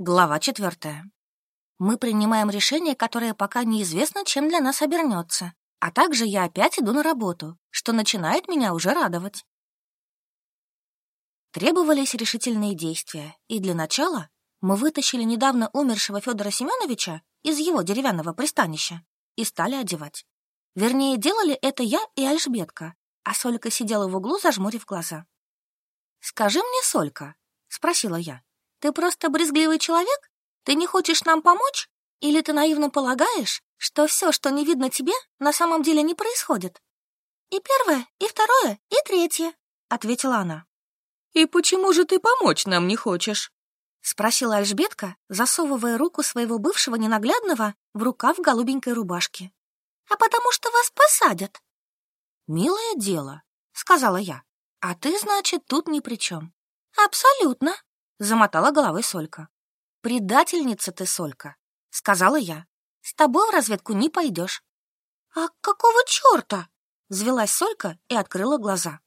Глава четвертая. Мы принимаем решение, которое пока неизвестно, чем для нас обернется. А также я опять иду на работу, что начинает меня уже радовать. Требовались решительные действия, и для начала мы вытащили недавно умершего Федора Семеновича из его деревянного пристанища и стали одевать. Вернее, делали это я и Альжбетка, а Солька сидела в углу, зажмурив глаза. «Скажи мне, Солька», — спросила я, ты просто брезгливый человек? Ты не хочешь нам помочь? Или ты наивно полагаешь, что все, что не видно тебе, на самом деле не происходит? И первое, и второе, и третье, — ответила она. «И почему же ты помочь нам не хочешь?» — спросила Альжбетка, засовывая руку своего бывшего ненаглядного в рукав голубенькой рубашки. «А потому что вас посадят». «Милое дело», — сказала я. «А ты, значит, тут ни при чем». «Абсолютно», Замотала головой Солька. «Предательница ты, Солька», — сказала я. «С тобой в разведку не пойдешь». «А какого черта?» — взвелась Солька и открыла глаза.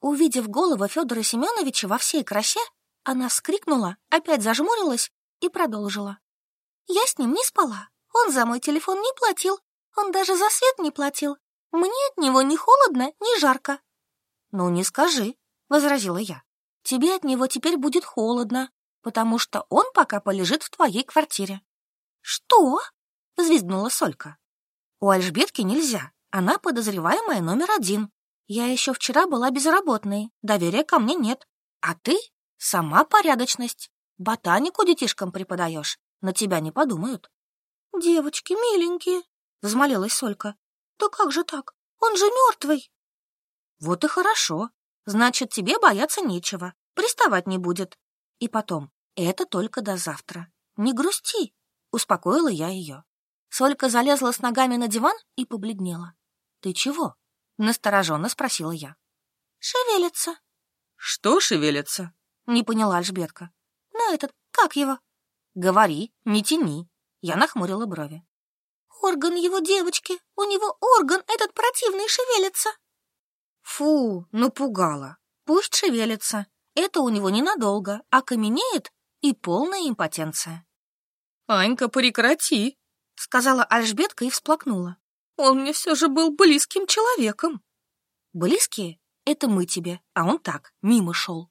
Увидев голову Федора Семеновича во всей красе, она вскрикнула, опять зажмурилась и продолжила. «Я с ним не спала. Он за мой телефон не платил. Он даже за свет не платил. Мне от него ни холодно, ни жарко». «Ну, не скажи», — возразила я тебе от него теперь будет холодно, потому что он пока полежит в твоей квартире». «Что?» — взвизгнула Солька. «У Альжбетки нельзя. Она подозреваемая номер один. Я еще вчера была безработной, доверия ко мне нет. А ты — сама порядочность. Ботанику детишкам преподаешь, на тебя не подумают». «Девочки миленькие», — взмолилась Солька. «Да как же так? Он же мертвый». «Вот и хорошо. Значит, тебе бояться нечего, приставать не будет. И потом, это только до завтра. Не грусти, успокоила я ее. Солька залезла с ногами на диван и побледнела. Ты чего? Настороженно спросила я. Шевелится. Что шевелится? Не поняла Альжбетка. Ну этот, как его? Говори, не тяни. Я нахмурила брови. Орган его девочки, у него орган этот противный шевелится. Фу, напугала. Пусть шевелится. Это у него ненадолго, а каменеет и полная импотенция. «Анька, прекрати!» — сказала Альжбетка и всплакнула. «Он мне все же был близким человеком». «Близкие — это мы тебе, а он так, мимо шел».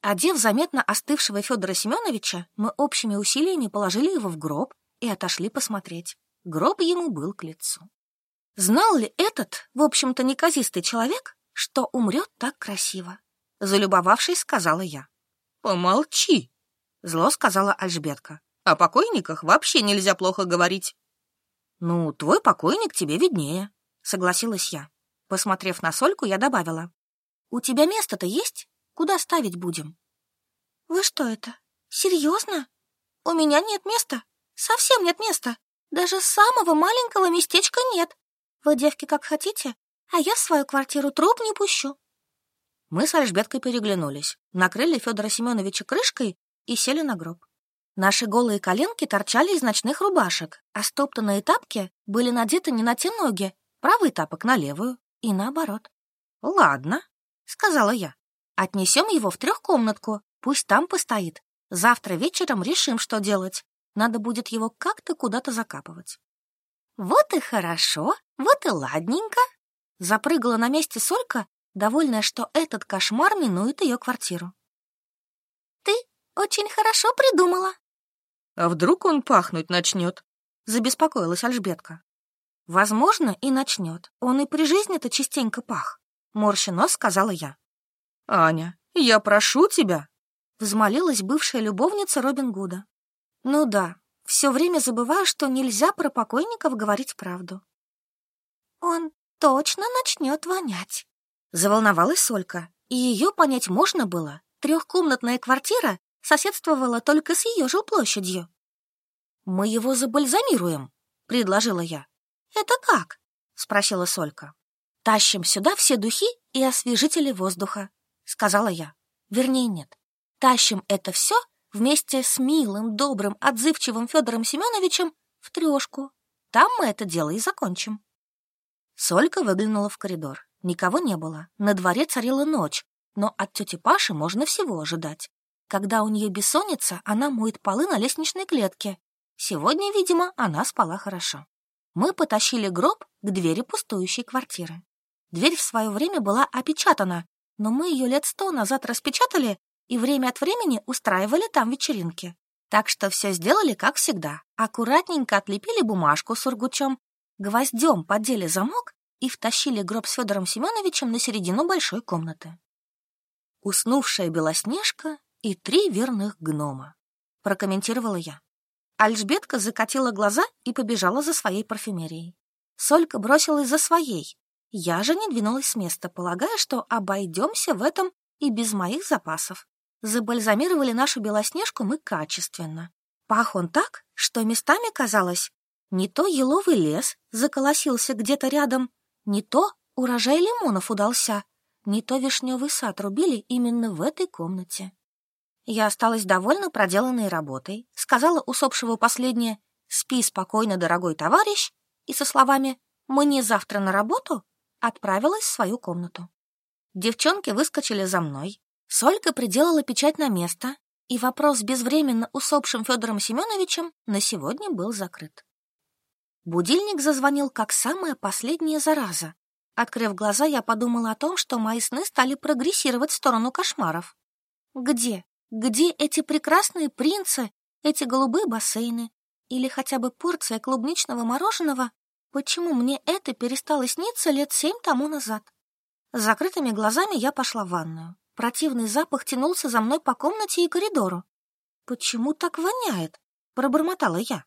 Одев заметно остывшего Федора Семеновича, мы общими усилиями положили его в гроб и отошли посмотреть. Гроб ему был к лицу. Знал ли этот, в общем-то, неказистый человек, что умрет так красиво? Залюбовавшись, сказала я. «Помолчи!» — зло сказала Альжбетка. «О покойниках вообще нельзя плохо говорить». «Ну, твой покойник тебе виднее», — согласилась я. Посмотрев на Сольку, я добавила. «У тебя место-то есть? Куда ставить будем?» «Вы что это? Серьезно? У меня нет места. Совсем нет места. Даже самого маленького местечка нет. Вы, девки, как хотите, а я в свою квартиру труп не пущу. Мы с Альжбеткой переглянулись, накрыли Федора Семеновича крышкой и сели на гроб. Наши голые коленки торчали из ночных рубашек, а стоптанные тапки были надеты не на те ноги, правый тапок на левую и наоборот. «Ладно», — сказала я, — «отнесем его в трехкомнатку, пусть там постоит. Завтра вечером решим, что делать. Надо будет его как-то куда-то закапывать». «Вот и хорошо, вот и ладненько!» Запрыгала на месте Солька, довольная, что этот кошмар минует ее квартиру. «Ты очень хорошо придумала!» «А вдруг он пахнуть начнет?» Забеспокоилась Альжбетка. «Возможно, и начнет. Он и при жизни-то частенько пах», — морща нос сказала я. «Аня, я прошу тебя!» Взмолилась бывшая любовница Робин Гуда. «Ну да, все время забываю, что нельзя про покойников говорить правду. Он точно начнет вонять. Заволновалась Солька, и ее понять можно было. Трехкомнатная квартира соседствовала только с ее жилплощадью. «Мы его забальзамируем», — предложила я. «Это как?» — спросила Солька. «Тащим сюда все духи и освежители воздуха», — сказала я. Вернее, нет. Тащим это все вместе с милым, добрым, отзывчивым Федором Семеновичем в трешку. Там мы это дело и закончим. Солька выглянула в коридор. Никого не было. На дворе царила ночь, но от тети Паши можно всего ожидать. Когда у нее бессонница, она моет полы на лестничной клетке. Сегодня, видимо, она спала хорошо. Мы потащили гроб к двери пустующей квартиры. Дверь в свое время была опечатана, но мы ее лет сто назад распечатали и время от времени устраивали там вечеринки. Так что все сделали как всегда. Аккуратненько отлепили бумажку с ургучом, гвоздем подели замок и втащили гроб с Федором Семеновичем на середину большой комнаты. Уснувшая Белоснежка и три верных гнома, прокомментировала я. Альжбетка закатила глаза и побежала за своей парфюмерией. Солька бросилась за своей. Я же не двинулась с места, полагая, что обойдемся в этом и без моих запасов. Забальзамировали нашу Белоснежку мы качественно. Пах он так, что местами казалось, не то еловый лес заколосился где-то рядом, не то урожай лимонов удался, не то вишневый сад рубили именно в этой комнате. Я осталась довольно проделанной работой, сказала усопшего последнее «Спи спокойно, дорогой товарищ», и со словами «Мне завтра на работу» отправилась в свою комнату. Девчонки выскочили за мной, Солька приделала печать на место, и вопрос с безвременно усопшим Федором Семеновичем на сегодня был закрыт. Будильник зазвонил как самая последняя зараза. Открыв глаза, я подумала о том, что мои сны стали прогрессировать в сторону кошмаров. Где? Где эти прекрасные принцы, эти голубые бассейны? Или хотя бы порция клубничного мороженого? Почему мне это перестало сниться лет семь тому назад? С закрытыми глазами я пошла в ванную. Противный запах тянулся за мной по комнате и коридору. «Почему так воняет?» — пробормотала я.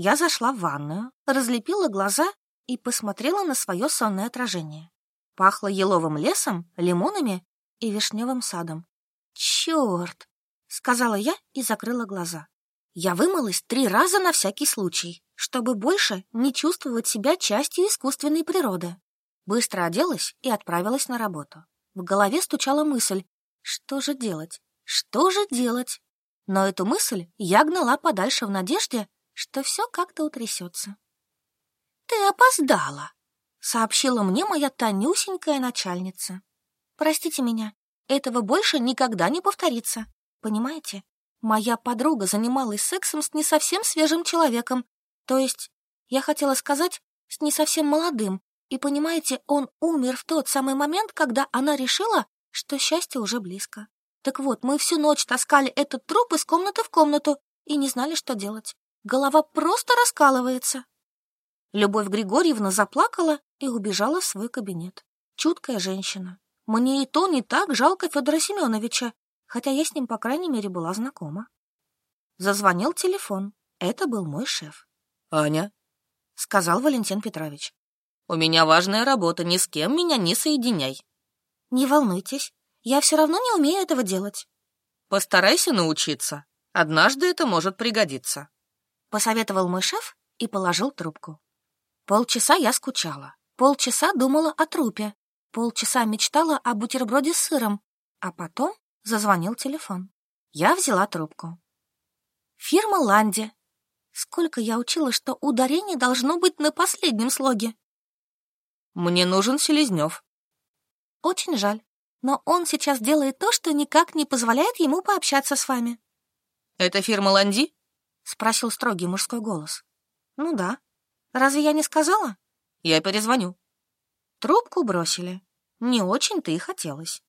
Я зашла в ванную, разлепила глаза и посмотрела на свое сонное отражение. Пахло еловым лесом, лимонами и вишневым садом. «Черт!» — сказала я и закрыла глаза. Я вымылась три раза на всякий случай, чтобы больше не чувствовать себя частью искусственной природы. Быстро оделась и отправилась на работу. В голове стучала мысль, что же делать, что же делать? Но эту мысль я гнала подальше в надежде, что все как-то утрясется. «Ты опоздала», — сообщила мне моя тонюсенькая начальница. «Простите меня, этого больше никогда не повторится. Понимаете, моя подруга занималась сексом с не совсем свежим человеком, то есть, я хотела сказать, с не совсем молодым, и понимаете, он умер в тот самый момент, когда она решила, что счастье уже близко. Так вот, мы всю ночь таскали этот труп из комнаты в комнату и не знали, что делать. Голова просто раскалывается. Любовь Григорьевна заплакала и убежала в свой кабинет. Чуткая женщина. Мне и то не так жалко Федора Семеновича, хотя я с ним, по крайней мере, была знакома. Зазвонил телефон. Это был мой шеф. «Аня», — сказал Валентин Петрович. «У меня важная работа, ни с кем меня не соединяй». «Не волнуйтесь, я все равно не умею этого делать». «Постарайся научиться. Однажды это может пригодиться». — посоветовал мой шеф и положил трубку. Полчаса я скучала, полчаса думала о трупе, полчаса мечтала о бутерброде с сыром, а потом зазвонил телефон. Я взяла трубку. Фирма «Ланди». Сколько я учила, что ударение должно быть на последнем слоге. Мне нужен Селезнев. Очень жаль, но он сейчас делает то, что никак не позволяет ему пообщаться с вами. Это фирма «Ланди»? — спросил строгий мужской голос. «Ну да. Разве я не сказала?» «Я перезвоню». Трубку бросили. Не очень-то и хотелось.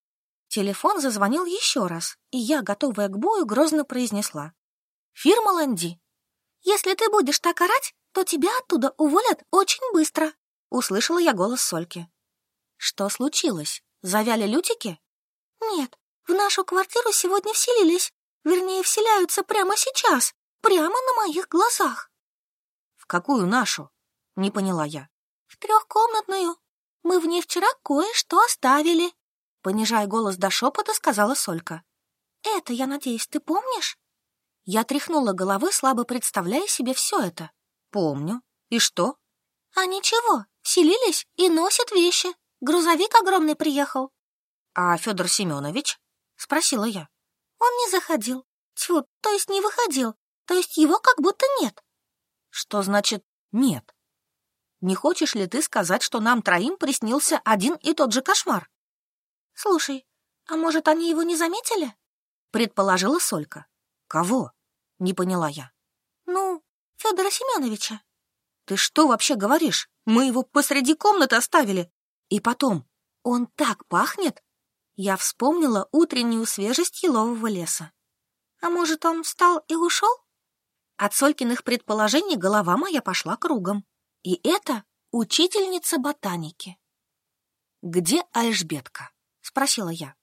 Телефон зазвонил еще раз, и я, готовая к бою, грозно произнесла. «Фирма Ланди. Если ты будешь так орать, то тебя оттуда уволят очень быстро», — услышала я голос Сольки. «Что случилось? Завяли лютики?» «Нет, в нашу квартиру сегодня вселились. Вернее, вселяются прямо сейчас. Прямо на моих глазах. В какую нашу? Не поняла я. В трехкомнатную. Мы в ней вчера кое-что оставили. Понижая голос до шепота, сказала Солька. Это, я надеюсь, ты помнишь? Я тряхнула головы, слабо представляя себе все это. Помню. И что? А ничего, селились и носят вещи. Грузовик огромный приехал. А Федор Семенович? Спросила я. Он не заходил. Тьфу, то есть не выходил. То есть его как будто нет. Что значит «нет»? Не хочешь ли ты сказать, что нам троим приснился один и тот же кошмар? Слушай, а может, они его не заметили? предположила Солька. Кого? Не поняла я. Ну, Федора Семеновича. Ты что вообще говоришь? Мы его посреди комнаты оставили. И потом, он так пахнет. Я вспомнила утреннюю свежесть елового леса. А может, он встал и ушел? От Солькиных предположений голова моя пошла кругом. И это учительница ботаники. «Где Альжбетка?» — спросила я.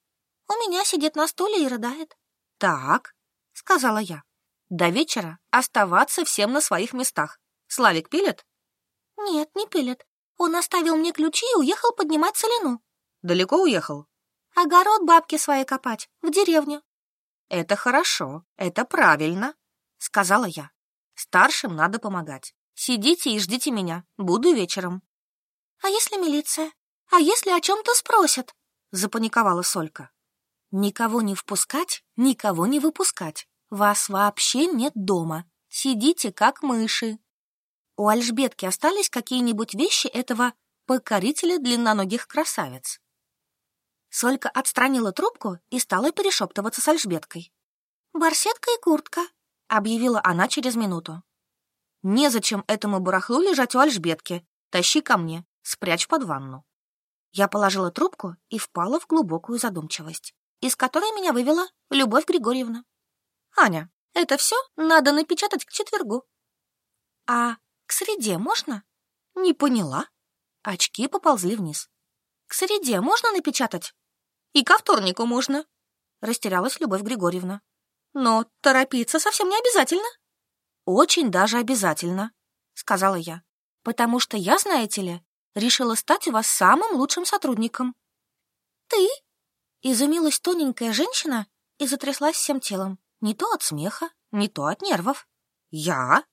«У меня сидит на стуле и рыдает». «Так», — сказала я. «До вечера оставаться всем на своих местах. Славик пилит?» «Нет, не пилит. Он оставил мне ключи и уехал поднимать целину». «Далеко уехал?» «Огород бабки своей копать, в деревню». «Это хорошо, это правильно», — сказала я. «Старшим надо помогать. Сидите и ждите меня. Буду вечером». «А если милиция? А если о чем-то спросят?» — запаниковала Солька. «Никого не впускать, никого не выпускать. Вас вообще нет дома. Сидите, как мыши». У Альжбетки остались какие-нибудь вещи этого покорителя длинноногих красавиц. Солька отстранила трубку и стала перешептываться с Альжбеткой. «Барсетка и куртка», — объявила она через минуту. «Незачем этому барахлу лежать у Альжбетки. Тащи ко мне, спрячь под ванну». Я положила трубку и впала в глубокую задумчивость, из которой меня вывела Любовь Григорьевна. «Аня, это все надо напечатать к четвергу». «А к среде можно?» «Не поняла». Очки поползли вниз. «К среде можно напечатать?» «И ко вторнику можно», — растерялась Любовь Григорьевна. Но торопиться совсем не обязательно. Очень даже обязательно, сказала я. Потому что я, знаете ли, решила стать у вас самым лучшим сотрудником. Ты? Изумилась тоненькая женщина и затряслась всем телом. Не то от смеха, не то от нервов. Я?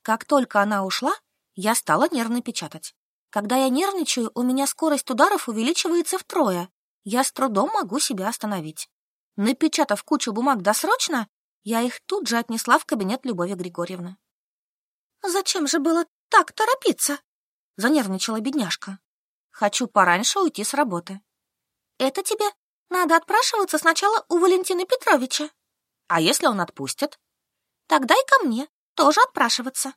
Как только она ушла, я стала нервно печатать. Когда я нервничаю, у меня скорость ударов увеличивается втрое. Я с трудом могу себя остановить. Напечатав кучу бумаг досрочно, я их тут же отнесла в кабинет Любови Григорьевны. «Зачем же было так торопиться?» — занервничала бедняжка. «Хочу пораньше уйти с работы». «Это тебе надо отпрашиваться сначала у Валентина Петровича». «А если он отпустит?» «Тогда и ко мне тоже отпрашиваться».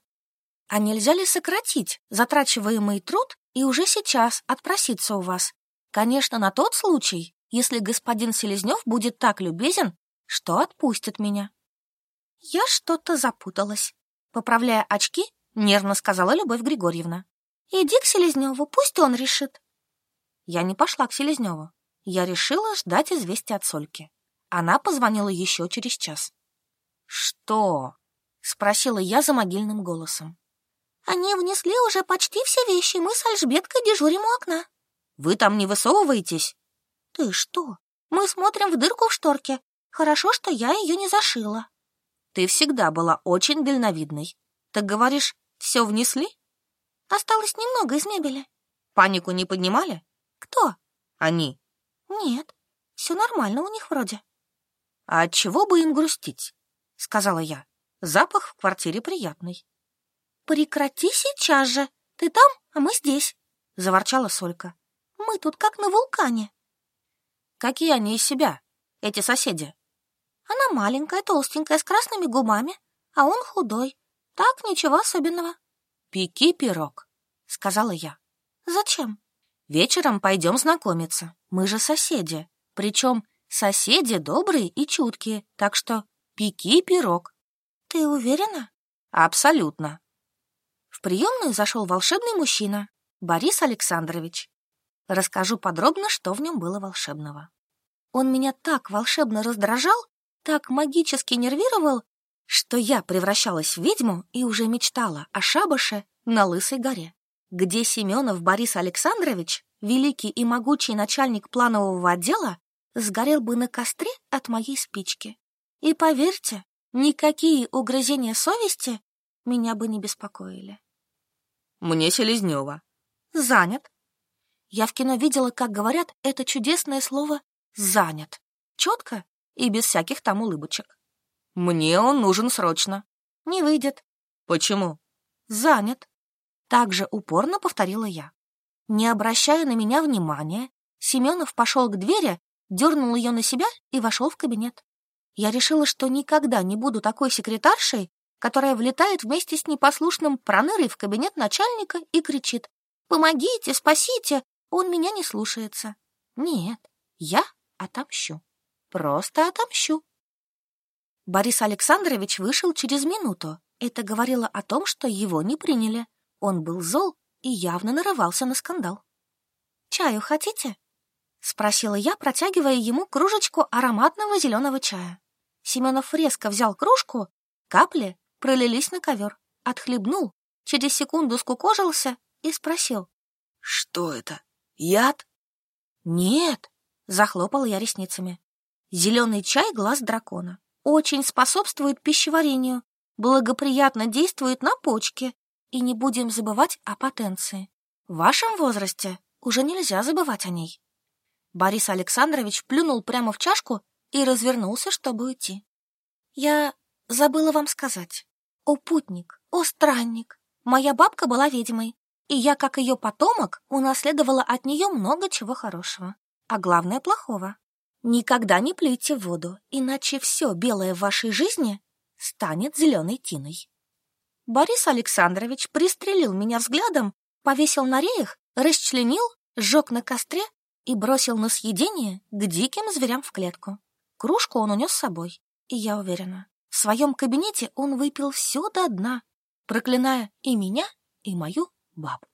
«А нельзя ли сократить затрачиваемый труд и уже сейчас отпроситься у вас? Конечно, на тот случай, если господин Селезнев будет так любезен, что отпустит меня. Я что-то запуталась. Поправляя очки, нервно сказала Любовь Григорьевна. Иди к Селезневу, пусть он решит. Я не пошла к Селезневу. Я решила ждать известия от Сольки. Она позвонила еще через час. «Что?» — спросила я за могильным голосом. «Они внесли уже почти все вещи, мы с Альжбеткой дежурим у окна». «Вы там не высовываетесь?» Ты что? Мы смотрим в дырку в шторке. Хорошо, что я ее не зашила. Ты всегда была очень дальновидной. Так говоришь, все внесли? Осталось немного из мебели. Панику не поднимали? Кто? Они. Нет, все нормально у них вроде. А чего бы им грустить? Сказала я. Запах в квартире приятный. Прекрати сейчас же. Ты там, а мы здесь. Заворчала Солька. Мы тут как на вулкане. Какие они из себя, эти соседи? Она маленькая, толстенькая, с красными губами, а он худой. Так, ничего особенного. Пеки пирог, сказала я. Зачем? Вечером пойдем знакомиться. Мы же соседи. Причем соседи добрые и чуткие, так что пеки пирог. Ты уверена? Абсолютно. В приемную зашел волшебный мужчина, Борис Александрович. Расскажу подробно, что в нем было волшебного. Он меня так волшебно раздражал, так магически нервировал, что я превращалась в ведьму и уже мечтала о шабаше на Лысой горе, где Семенов Борис Александрович, великий и могучий начальник планового отдела, сгорел бы на костре от моей спички. И поверьте, никакие угрызения совести меня бы не беспокоили. Мне Селезнева. Занят. Я в кино видела, как говорят это чудесное слово «занят». Четко и без всяких там улыбочек. Мне он нужен срочно. Не выйдет. Почему? Занят. Так же упорно повторила я. Не обращая на меня внимания, Семенов пошел к двери, дернул ее на себя и вошел в кабинет. Я решила, что никогда не буду такой секретаршей, которая влетает вместе с непослушным пронырой в кабинет начальника и кричит «Помогите, спасите, он меня не слушается». Нет, я отомщу. Просто отомщу. Борис Александрович вышел через минуту. Это говорило о том, что его не приняли. Он был зол и явно нарывался на скандал. «Чаю хотите?» — спросила я, протягивая ему кружечку ароматного зеленого чая. Семенов резко взял кружку, капли пролились на ковер, отхлебнул, через секунду скукожился и спросил. «Что это? Яд?» «Нет», — захлопал я ресницами. «Зеленый чай — глаз дракона очень способствует пищеварению, благоприятно действует на почки. И не будем забывать о потенции. В вашем возрасте уже нельзя забывать о ней. Борис Александрович плюнул прямо в чашку и развернулся, чтобы уйти. Я забыла вам сказать. О, путник, о, странник, моя бабка была ведьмой, и я, как ее потомок, унаследовала от нее много чего хорошего, а главное плохого. Никогда не плюйте воду, иначе все белое в вашей жизни станет зеленой тиной. Борис Александрович пристрелил меня взглядом, повесил на реях, расчленил, сжег на костре и бросил на съедение к диким зверям в клетку. Кружку он унес с собой, и я уверена, в своем кабинете он выпил все до дна, проклиная и меня, и мою бабку.